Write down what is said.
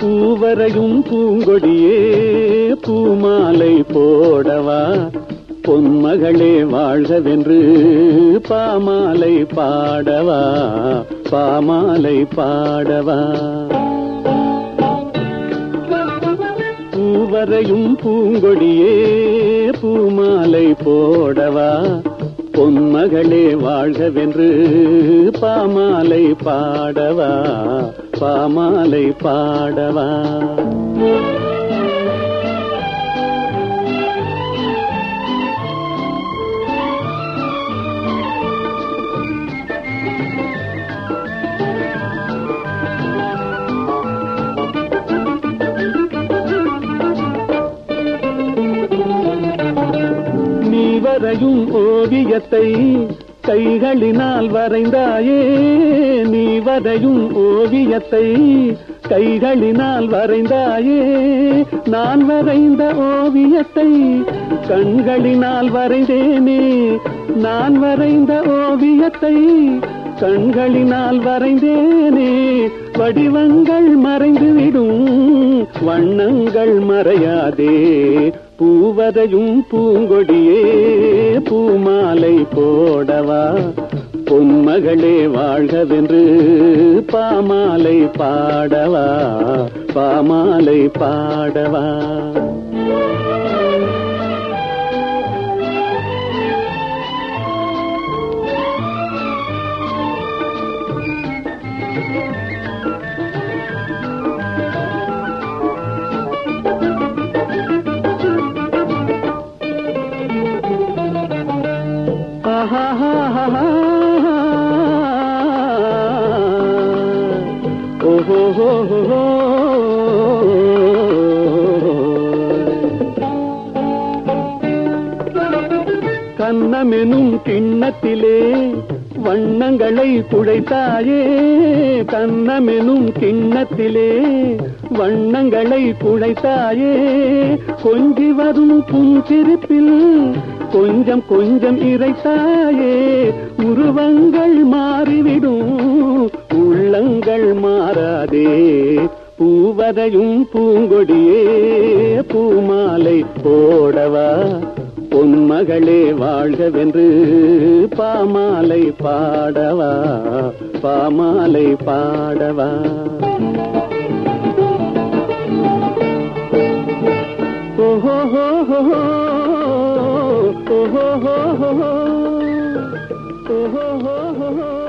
பூவரையும் பூங்கொடியே பூமாலை போடவா? பொன்மகளே வாழ்கவென்று பாமாலை பாடவா பாமாலை பாடவா. பூவரையும் பூங்கொடியே பூமாலை போடவா பொன்மகளே வாழ்கவென்று பாமாலை பாடவா பாமாலை பாடவா. வரையும் ஓவியத்தை கைகளினால் வரைந்தாயே. நீ வரையும் ஓவியத்தை கைகளினால் வரைந்தாயே. நான் வரைந்த ஓவியத்தை கண்களினால் வரைந்தேனே. நான் வரைந்த ஓவியத்தை கண்களினால் வரைந்தேனே வடிவங்கள் மறைந்துவிடும் வண்ணங்கள் மறையாதே பூவதையும் பூங்கொடியே பூமாலை போடவா பொன்மகளே வாழ்கவென்று பாமாலை பாடவா பாமாலை பாடவா. കണ്ണമെനും കിണ്ണത്തിലേ வண்ணங்களை குழைத்தாயே கண்ணமெனும் கிண்ணத்திலே வண்ணங்களை குழைத்தாயே கொஞ்சி வரும் புஞ்சிருப்பில் கொஞ்சம் கொஞ்சம் இறைத்தாயே உருவங்கள் மாறிவிடும் உள்ளங்கள் மாறாதே பூவதையும் பூங்கொடியே. பூமாலை போடவா? பொன்மகளே வாழ்கவென்று பாமாலை பாடவா? பாமாலை பாடவா? ஓஹோ ஹோ ஹோ ஓஹோ ஹோ ஹோ ஹோ. ஓஹோ ஹோ